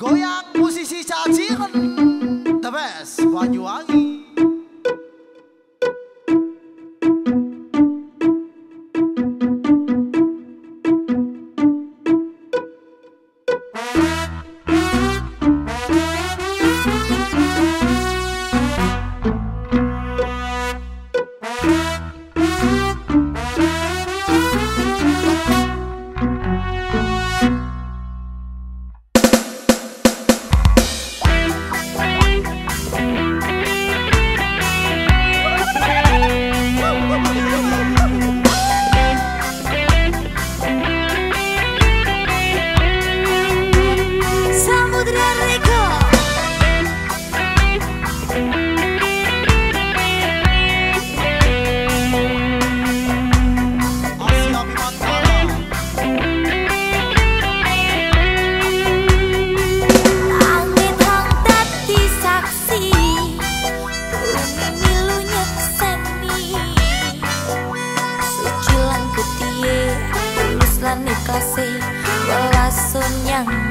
Goyang musisi caciren bisa sun lenglong kaya